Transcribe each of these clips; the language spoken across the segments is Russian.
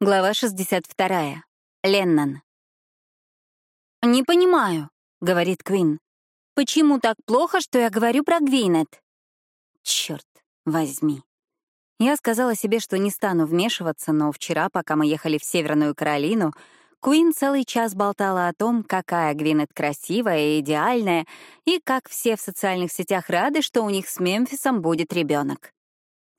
Глава 62. Леннон. «Не понимаю», — говорит Квин. «Почему так плохо, что я говорю про Гвинет?» Черт возьми. Я сказала себе, что не стану вмешиваться, но вчера, пока мы ехали в Северную Каролину, Куин целый час болтала о том, какая Гвинет красивая и идеальная, и как все в социальных сетях рады, что у них с Мемфисом будет ребенок.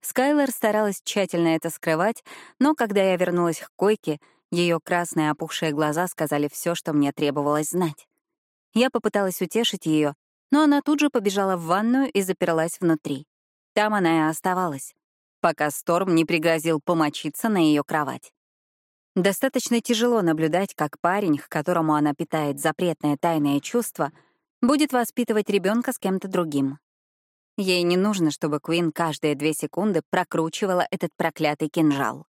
Скайлер старалась тщательно это скрывать, но когда я вернулась к койке, ее красные опухшие глаза сказали все, что мне требовалось знать. Я попыталась утешить ее, но она тут же побежала в ванную и заперлась внутри. Там она и оставалась, пока Сторм не пригрозил помочиться на ее кровать. Достаточно тяжело наблюдать, как парень, к которому она питает запретное тайное чувство, будет воспитывать ребенка с кем-то другим. Ей не нужно, чтобы Куин каждые две секунды прокручивала этот проклятый кинжал.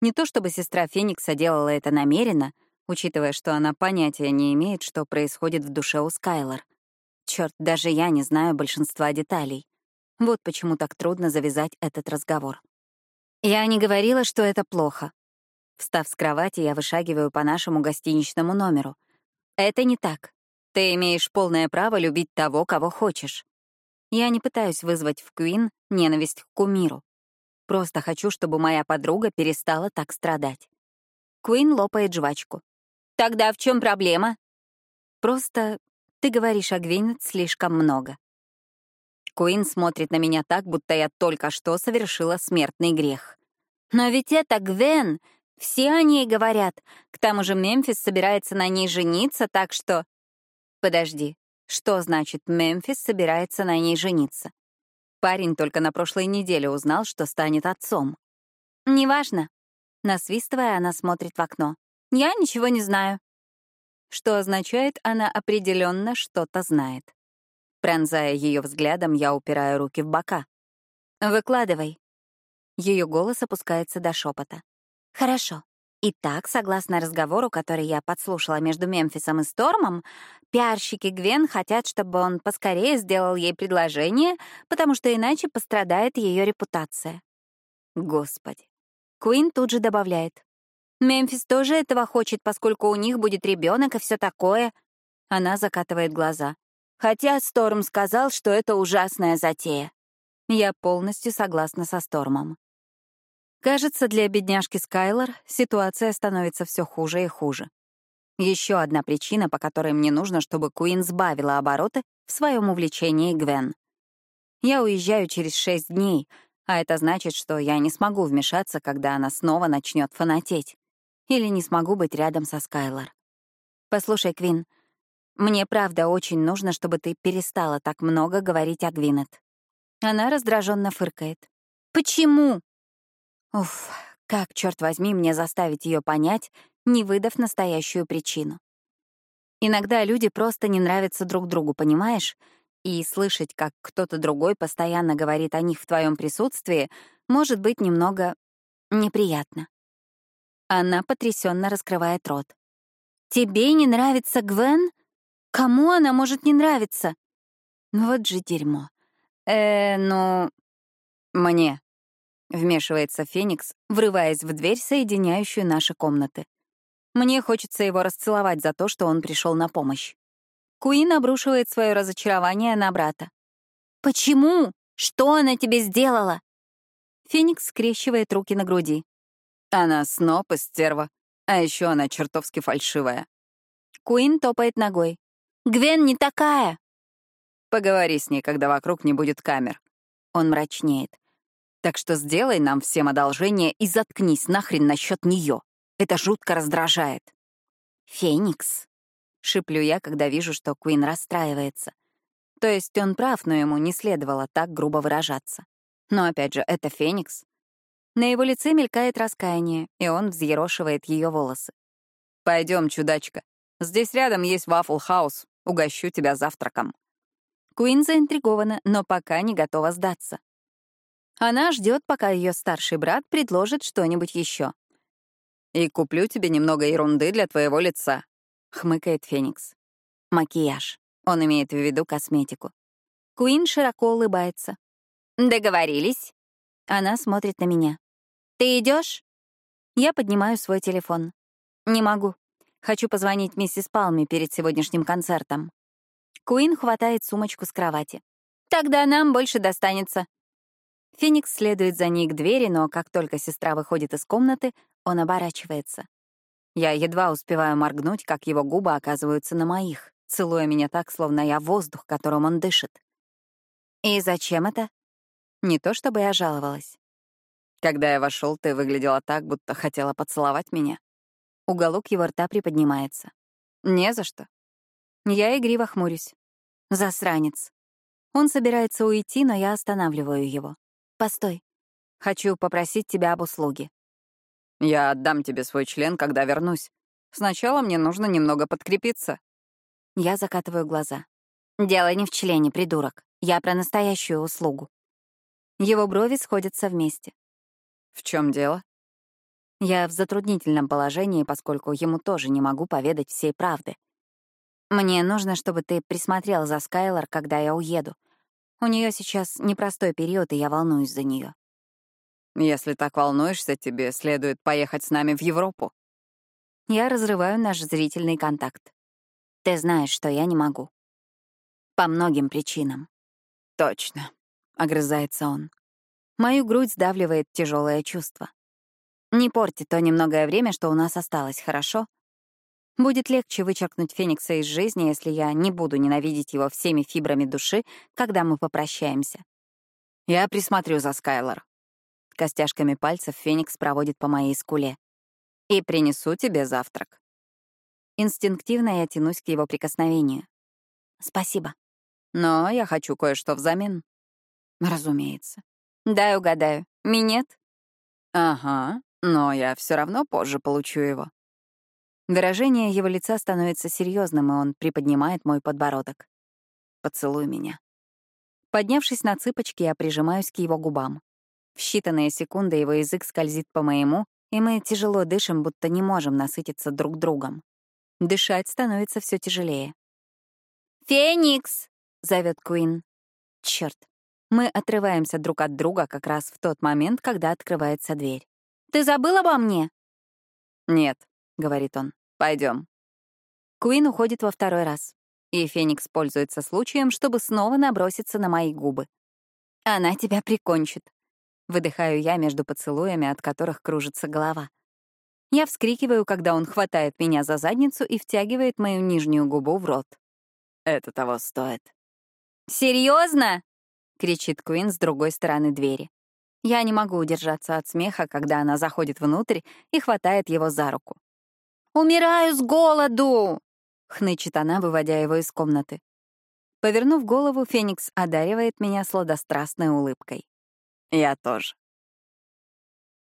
Не то чтобы сестра Феникса делала это намеренно, учитывая, что она понятия не имеет, что происходит в душе у Скайлор. Черт, даже я не знаю большинства деталей. Вот почему так трудно завязать этот разговор. Я не говорила, что это плохо. Встав с кровати, я вышагиваю по нашему гостиничному номеру. Это не так. Ты имеешь полное право любить того, кого хочешь. Я не пытаюсь вызвать в Куин ненависть к кумиру. Просто хочу, чтобы моя подруга перестала так страдать. Куин лопает жвачку. «Тогда в чем проблема?» «Просто ты говоришь о Гвинет слишком много». Куин смотрит на меня так, будто я только что совершила смертный грех. «Но ведь это Гвен! Все о ней говорят. К тому же Мемфис собирается на ней жениться, так что...» «Подожди, что значит Мемфис собирается на ней жениться? Парень только на прошлой неделе узнал, что станет отцом. «Неважно». Насвистывая, она смотрит в окно. «Я ничего не знаю». Что означает, она определенно что-то знает. Пронзая ее взглядом, я упираю руки в бока. «Выкладывай». Ее голос опускается до шепота. «Хорошо. Итак, согласно разговору, который я подслушала между Мемфисом и Стормом, пиарщики Гвен хотят, чтобы он поскорее сделал ей предложение, потому что иначе пострадает ее репутация. Господи. Куин тут же добавляет. Мемфис тоже этого хочет, поскольку у них будет ребенок и все такое. Она закатывает глаза. Хотя Сторм сказал, что это ужасная затея. Я полностью согласна со Стормом. Кажется, для бедняжки Скайлор ситуация становится все хуже и хуже. Еще одна причина, по которой мне нужно, чтобы Куин сбавила обороты в своем увлечении Гвен. Я уезжаю через шесть дней, а это значит, что я не смогу вмешаться, когда она снова начнет фанатеть. Или не смогу быть рядом со Скайлор. Послушай, Квин, мне правда очень нужно, чтобы ты перестала так много говорить о Гвинет. Она раздраженно фыркает. Почему? Уф, как, черт возьми, мне заставить ее понять, не выдав настоящую причину? Иногда люди просто не нравятся друг другу, понимаешь? И слышать, как кто-то другой постоянно говорит о них в твоем присутствии, может быть немного неприятно. Она потрясенно раскрывает рот. «Тебе не нравится Гвен? Кому она может не нравиться?» Вот же дерьмо. Э, ну... Мне. Вмешивается Феникс, врываясь в дверь, соединяющую наши комнаты. Мне хочется его расцеловать за то, что он пришел на помощь. Куин обрушивает свое разочарование на брата. «Почему? Что она тебе сделала?» Феникс скрещивает руки на груди. «Она сноп и стерва, а еще она чертовски фальшивая». Куин топает ногой. «Гвен не такая!» «Поговори с ней, когда вокруг не будет камер». Он мрачнеет. Так что сделай нам всем одолжение и заткнись нахрен насчет нее. Это жутко раздражает. Феникс. Шиплю я, когда вижу, что Куин расстраивается. То есть он прав, но ему не следовало так грубо выражаться. Но опять же, это Феникс. На его лице мелькает раскаяние, и он взъерошивает ее волосы. Пойдем, чудачка. Здесь рядом есть Вафл Хаус. Угощу тебя завтраком. Куин заинтригована, но пока не готова сдаться. Она ждет, пока ее старший брат предложит что-нибудь еще. «И куплю тебе немного ерунды для твоего лица», — хмыкает Феникс. Макияж. Он имеет в виду косметику. Куин широко улыбается. «Договорились?» Она смотрит на меня. «Ты идешь? Я поднимаю свой телефон. Не могу. Хочу позвонить миссис Палми перед сегодняшним концертом. Куин хватает сумочку с кровати. Тогда нам больше достанется. Феникс следует за ней к двери, но как только сестра выходит из комнаты, он оборачивается. Я едва успеваю моргнуть, как его губы оказываются на моих, целуя меня так, словно я воздух, которым он дышит. И зачем это? Не то чтобы я жаловалась. Когда я вошел, ты выглядела так, будто хотела поцеловать меня. Уголок его рта приподнимается. Не за что. Я игриво хмурюсь. Засранец. Он собирается уйти, но я останавливаю его. Постой. Хочу попросить тебя об услуге. Я отдам тебе свой член, когда вернусь. Сначала мне нужно немного подкрепиться. Я закатываю глаза. Дело не в члене, придурок. Я про настоящую услугу. Его брови сходятся вместе. В чем дело? Я в затруднительном положении, поскольку ему тоже не могу поведать всей правды. Мне нужно, чтобы ты присмотрел за Скайлор, когда я уеду. У нее сейчас непростой период, и я волнуюсь за нее. Если так волнуешься, тебе следует поехать с нами в Европу. Я разрываю наш зрительный контакт. Ты знаешь, что я не могу. По многим причинам. Точно, — огрызается он. Мою грудь сдавливает тяжелое чувство. Не порти то немногое время, что у нас осталось, хорошо? Будет легче вычеркнуть Феникса из жизни, если я не буду ненавидеть его всеми фибрами души, когда мы попрощаемся. Я присмотрю за Скайлор. Костяшками пальцев Феникс проводит по моей скуле. И принесу тебе завтрак. Инстинктивно я тянусь к его прикосновению. Спасибо. Но я хочу кое-что взамен. Разумеется. Дай угадаю. Минет? Ага, но я все равно позже получу его. Выражение его лица становится серьезным, и он приподнимает мой подбородок. «Поцелуй меня». Поднявшись на цыпочки, я прижимаюсь к его губам. В считанные секунды его язык скользит по моему, и мы тяжело дышим, будто не можем насытиться друг другом. Дышать становится все тяжелее. «Феникс!» — зовет Куин. Черт, мы отрываемся друг от друга как раз в тот момент, когда открывается дверь. «Ты забыл обо мне?» «Нет», — говорит он. Пойдем. Куин уходит во второй раз, и Феникс пользуется случаем, чтобы снова наброситься на мои губы. «Она тебя прикончит», — выдыхаю я между поцелуями, от которых кружится голова. Я вскрикиваю, когда он хватает меня за задницу и втягивает мою нижнюю губу в рот. Это того стоит. Серьезно? кричит Куин с другой стороны двери. Я не могу удержаться от смеха, когда она заходит внутрь и хватает его за руку. «Умираю с голоду!» — хнычет она, выводя его из комнаты. Повернув голову, Феникс одаривает меня сладострастной улыбкой. Я тоже.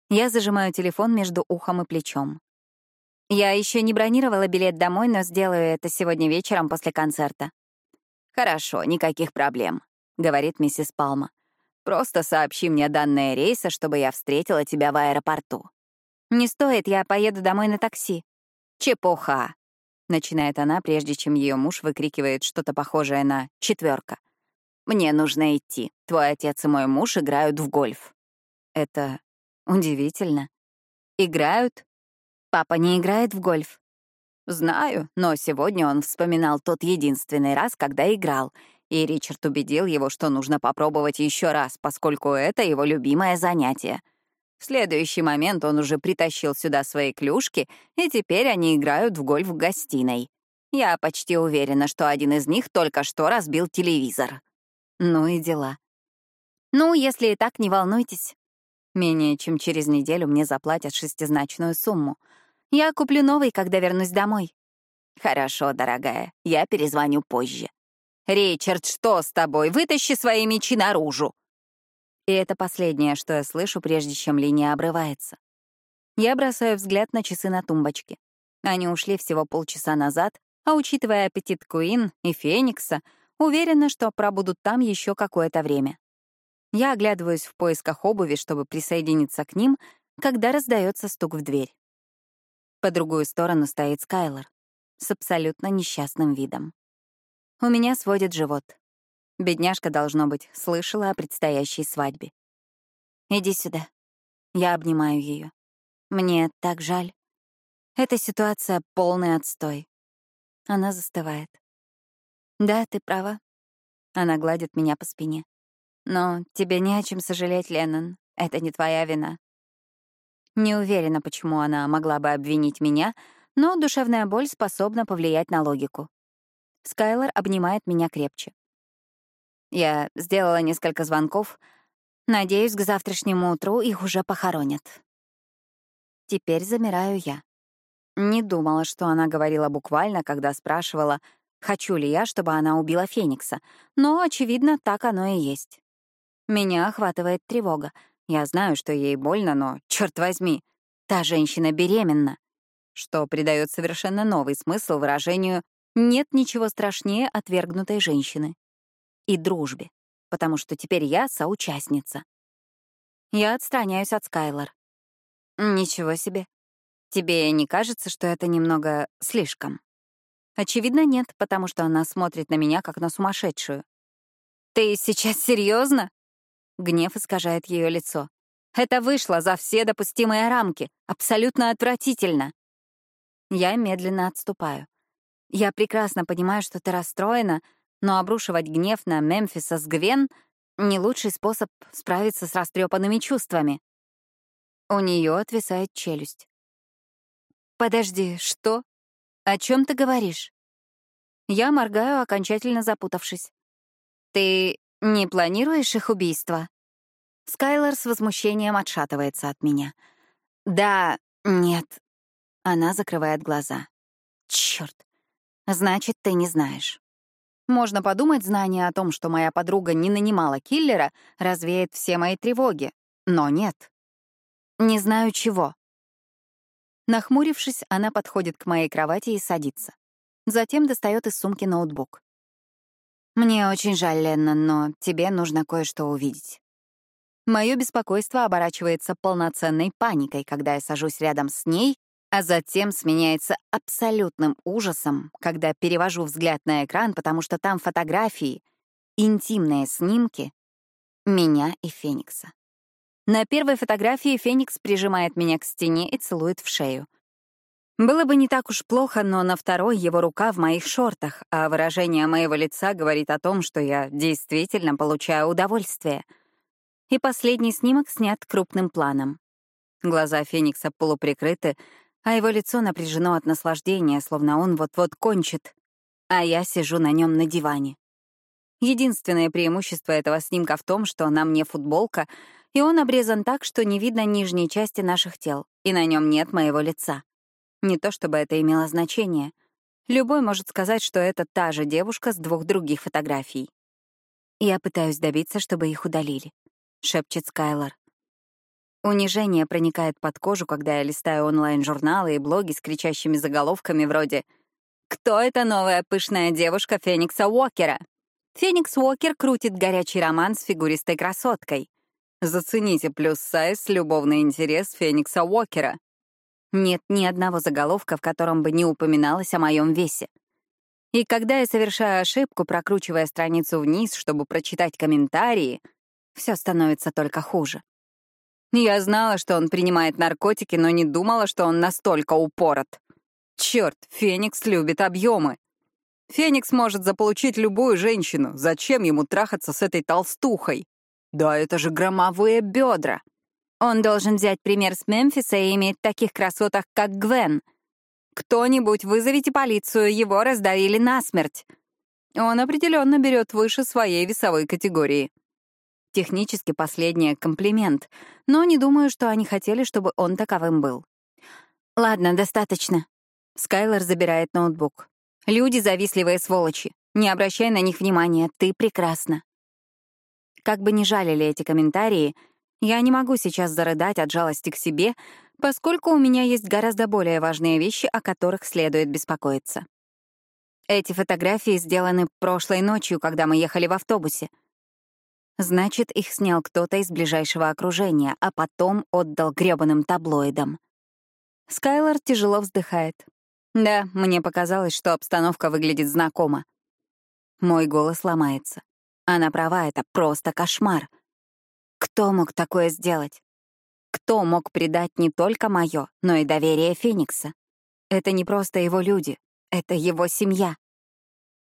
Я зажимаю телефон между ухом и плечом. Я еще не бронировала билет домой, но сделаю это сегодня вечером после концерта. Хорошо, никаких проблем. — говорит миссис Палма. «Просто сообщи мне данные рейса, чтобы я встретила тебя в аэропорту». «Не стоит, я поеду домой на такси». «Чепуха», — начинает она, прежде чем ее муж выкрикивает что-то похожее на «четверка». «Мне нужно идти. Твой отец и мой муж играют в гольф». Это удивительно. Играют? Папа не играет в гольф. Знаю, но сегодня он вспоминал тот единственный раз, когда играл, и Ричард убедил его, что нужно попробовать еще раз, поскольку это его любимое занятие. Следующий момент он уже притащил сюда свои клюшки, и теперь они играют в гольф в гостиной. Я почти уверена, что один из них только что разбил телевизор. Ну и дела. Ну, если и так, не волнуйтесь. Менее чем через неделю мне заплатят шестизначную сумму. Я куплю новый, когда вернусь домой. Хорошо, дорогая, я перезвоню позже. «Ричард, что с тобой? Вытащи свои мечи наружу!» И это последнее, что я слышу, прежде чем линия обрывается. Я бросаю взгляд на часы на тумбочке. Они ушли всего полчаса назад, а учитывая аппетит Куин и Феникса, уверена, что пробудут там еще какое-то время. Я оглядываюсь в поисках обуви, чтобы присоединиться к ним, когда раздается стук в дверь. По другую сторону стоит Скайлор с абсолютно несчастным видом. У меня сводит живот. Бедняжка, должно быть, слышала о предстоящей свадьбе. «Иди сюда». Я обнимаю ее. Мне так жаль. Эта ситуация — полный отстой. Она застывает. Да, ты права. Она гладит меня по спине. Но тебе не о чем сожалеть, Леннон. Это не твоя вина. Не уверена, почему она могла бы обвинить меня, но душевная боль способна повлиять на логику. Скайлор обнимает меня крепче. Я сделала несколько звонков. Надеюсь, к завтрашнему утру их уже похоронят. Теперь замираю я. Не думала, что она говорила буквально, когда спрашивала, хочу ли я, чтобы она убила Феникса, но, очевидно, так оно и есть. Меня охватывает тревога. Я знаю, что ей больно, но, черт возьми, та женщина беременна, что придает совершенно новый смысл выражению «нет ничего страшнее отвергнутой женщины» и дружбе, потому что теперь я соучастница. Я отстраняюсь от Скайлор. Ничего себе. Тебе не кажется, что это немного слишком? Очевидно, нет, потому что она смотрит на меня, как на сумасшедшую. «Ты сейчас серьезно? Гнев искажает ее лицо. «Это вышло за все допустимые рамки. Абсолютно отвратительно!» Я медленно отступаю. Я прекрасно понимаю, что ты расстроена, но обрушивать гнев на Мемфиса с Гвен — не лучший способ справиться с растрепанными чувствами. У нее отвисает челюсть. «Подожди, что? О чем ты говоришь?» Я моргаю, окончательно запутавшись. «Ты не планируешь их убийство?» Скайлор с возмущением отшатывается от меня. «Да, нет». Она закрывает глаза. Черт. Значит, ты не знаешь. Можно подумать, знание о том, что моя подруга не нанимала киллера, развеет все мои тревоги. Но нет. Не знаю чего. Нахмурившись, она подходит к моей кровати и садится. Затем достает из сумки ноутбук. «Мне очень жаль, Леннон, но тебе нужно кое-что увидеть». Мое беспокойство оборачивается полноценной паникой, когда я сажусь рядом с ней, а затем сменяется абсолютным ужасом, когда перевожу взгляд на экран, потому что там фотографии, интимные снимки меня и Феникса. На первой фотографии Феникс прижимает меня к стене и целует в шею. Было бы не так уж плохо, но на второй его рука в моих шортах, а выражение моего лица говорит о том, что я действительно получаю удовольствие. И последний снимок снят крупным планом. Глаза Феникса полуприкрыты, а его лицо напряжено от наслаждения, словно он вот-вот кончит, а я сижу на нем на диване. Единственное преимущество этого снимка в том, что на мне футболка, и он обрезан так, что не видно нижней части наших тел, и на нем нет моего лица. Не то чтобы это имело значение. Любой может сказать, что это та же девушка с двух других фотографий. «Я пытаюсь добиться, чтобы их удалили», — шепчет Скайлор. Унижение проникает под кожу, когда я листаю онлайн-журналы и блоги с кричащими заголовками вроде «Кто эта новая пышная девушка Феникса Уокера?» Феникс Уокер крутит горячий роман с фигуристой красоткой. Зацените плюс-сайз любовный интерес Феникса Уокера. Нет ни одного заголовка, в котором бы не упоминалось о моем весе. И когда я совершаю ошибку, прокручивая страницу вниз, чтобы прочитать комментарии, все становится только хуже. Я знала, что он принимает наркотики, но не думала, что он настолько упорот. Черт, Феникс любит объемы. Феникс может заполучить любую женщину. Зачем ему трахаться с этой толстухой? Да это же громовые бедра. Он должен взять пример с Мемфиса и иметь таких красоток, как Гвен. Кто-нибудь вызовите полицию, его раздавили насмерть. Он определенно берет выше своей весовой категории. Технически последнее — комплимент, но не думаю, что они хотели, чтобы он таковым был. «Ладно, достаточно». Скайлор забирает ноутбук. Люди — завистливые сволочи. Не обращай на них внимания, ты прекрасна. Как бы ни жалили эти комментарии, я не могу сейчас зарыдать от жалости к себе, поскольку у меня есть гораздо более важные вещи, о которых следует беспокоиться. Эти фотографии сделаны прошлой ночью, когда мы ехали в автобусе. Значит, их снял кто-то из ближайшего окружения, а потом отдал грёбаным таблоидам. Скайлор тяжело вздыхает. Да, мне показалось, что обстановка выглядит знакомо. Мой голос ломается. Она права, это просто кошмар. Кто мог такое сделать? Никто мог предать не только мое, но и доверие Феникса. Это не просто его люди, это его семья.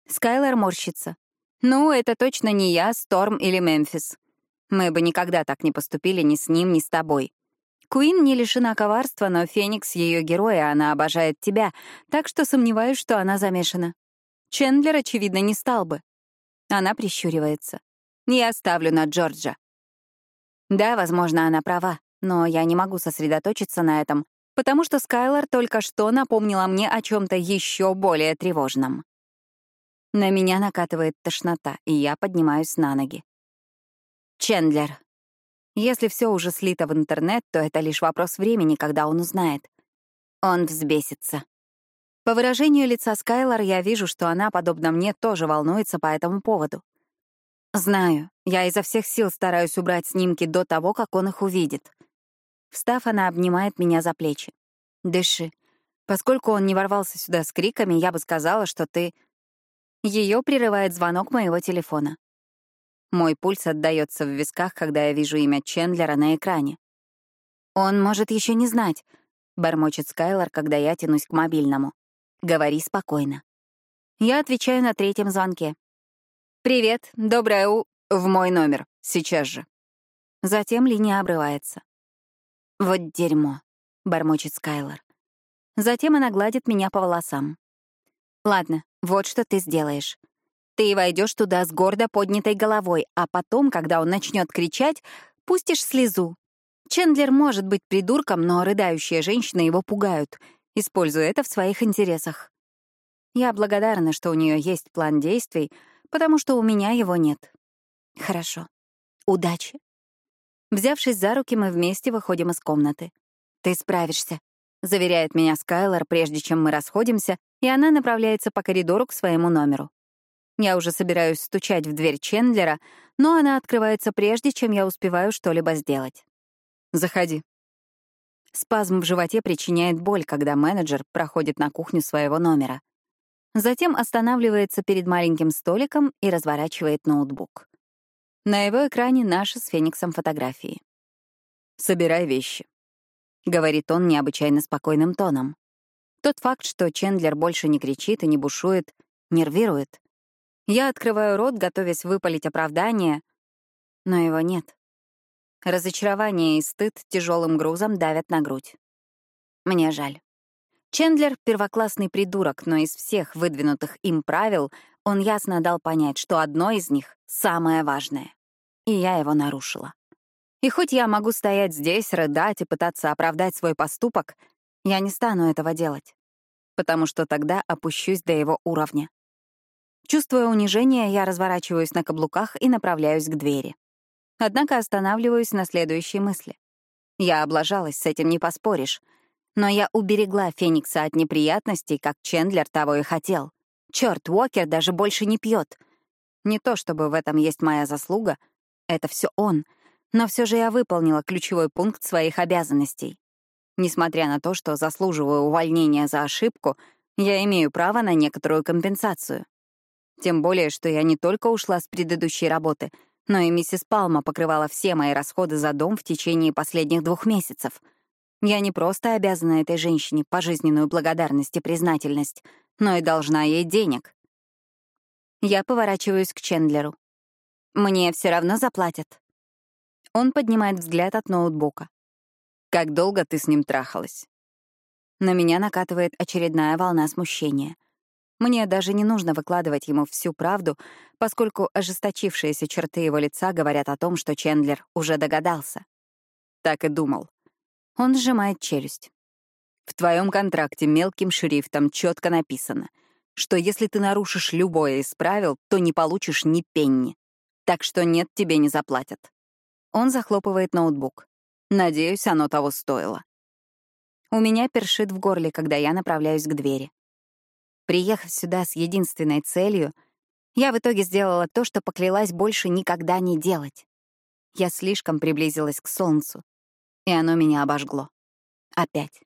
Скайлер морщится. Ну, это точно не я, Сторм или Мемфис. Мы бы никогда так не поступили ни с ним, ни с тобой. Куин не лишена коварства, но Феникс — ее герой, и она обожает тебя, так что сомневаюсь, что она замешана. Чендлер, очевидно, не стал бы. Она прищуривается. Я ставлю на Джорджа. Да, возможно, она права, но я не могу сосредоточиться на этом, потому что Скайлор только что напомнила мне о чем то еще более тревожном. На меня накатывает тошнота, и я поднимаюсь на ноги. Чендлер. Если все уже слито в интернет, то это лишь вопрос времени, когда он узнает. Он взбесится. По выражению лица Скайлор я вижу, что она, подобно мне, тоже волнуется по этому поводу. Знаю, я изо всех сил стараюсь убрать снимки до того, как он их увидит. Встав, она обнимает меня за плечи. «Дыши. Поскольку он не ворвался сюда с криками, я бы сказала, что ты...» Ее прерывает звонок моего телефона. Мой пульс отдаётся в висках, когда я вижу имя Чендлера на экране. «Он может ещё не знать», — бормочет Скайлор, когда я тянусь к мобильному. «Говори спокойно». Я отвечаю на третьем звонке. «Привет, доброе у...» «В мой номер, сейчас же». Затем линия обрывается. «Вот дерьмо», — бормочет Скайлор. Затем она гладит меня по волосам. Ладно, вот что ты сделаешь. Ты войдешь туда с гордо поднятой головой, а потом, когда он начнет кричать, пустишь слезу. Чендлер может быть придурком, но рыдающие женщины его пугают, используя это в своих интересах. Я благодарна, что у нее есть план действий, потому что у меня его нет. Хорошо. Удачи. Взявшись за руки, мы вместе выходим из комнаты. Ты справишься заверяет меня Скайлор, прежде чем мы расходимся, и она направляется по коридору к своему номеру. Я уже собираюсь стучать в дверь Чендлера, но она открывается прежде, чем я успеваю что-либо сделать. «Заходи». Спазм в животе причиняет боль, когда менеджер проходит на кухню своего номера. Затем останавливается перед маленьким столиком и разворачивает ноутбук. На его экране наши с Фениксом фотографии. «Собирай вещи», — говорит он необычайно спокойным тоном. Тот факт, что Чендлер больше не кричит и не бушует, нервирует. Я открываю рот, готовясь выпалить оправдание, но его нет. Разочарование и стыд тяжелым грузом давят на грудь. Мне жаль. Чендлер — первоклассный придурок, но из всех выдвинутых им правил он ясно дал понять, что одно из них — самое важное. И я его нарушила. И хоть я могу стоять здесь, рыдать и пытаться оправдать свой поступок, я не стану этого делать, потому что тогда опущусь до его уровня. Чувствуя унижение, я разворачиваюсь на каблуках и направляюсь к двери. Однако останавливаюсь на следующей мысли. Я облажалась, с этим не поспоришь. Но я уберегла Феникса от неприятностей, как Чендлер того и хотел. Черт, Уокер даже больше не пьет. Не то чтобы в этом есть моя заслуга. Это все он — но все же я выполнила ключевой пункт своих обязанностей. Несмотря на то, что заслуживаю увольнения за ошибку, я имею право на некоторую компенсацию. Тем более, что я не только ушла с предыдущей работы, но и миссис Палма покрывала все мои расходы за дом в течение последних двух месяцев. Я не просто обязана этой женщине пожизненную благодарность и признательность, но и должна ей денег. Я поворачиваюсь к Чендлеру. Мне все равно заплатят. Он поднимает взгляд от ноутбука. «Как долго ты с ним трахалась?» На меня накатывает очередная волна смущения. Мне даже не нужно выкладывать ему всю правду, поскольку ожесточившиеся черты его лица говорят о том, что Чендлер уже догадался. Так и думал. Он сжимает челюсть. В твоем контракте мелким шрифтом четко написано, что если ты нарушишь любое из правил, то не получишь ни пенни. Так что нет, тебе не заплатят. Он захлопывает ноутбук. Надеюсь, оно того стоило. У меня першит в горле, когда я направляюсь к двери. Приехав сюда с единственной целью, я в итоге сделала то, что поклялась больше никогда не делать. Я слишком приблизилась к солнцу, и оно меня обожгло. Опять.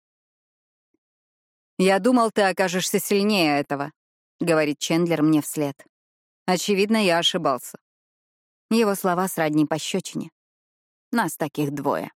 «Я думал, ты окажешься сильнее этого», — говорит Чендлер мне вслед. Очевидно, я ошибался. Его слова сродни пощечине. Нас таких двое.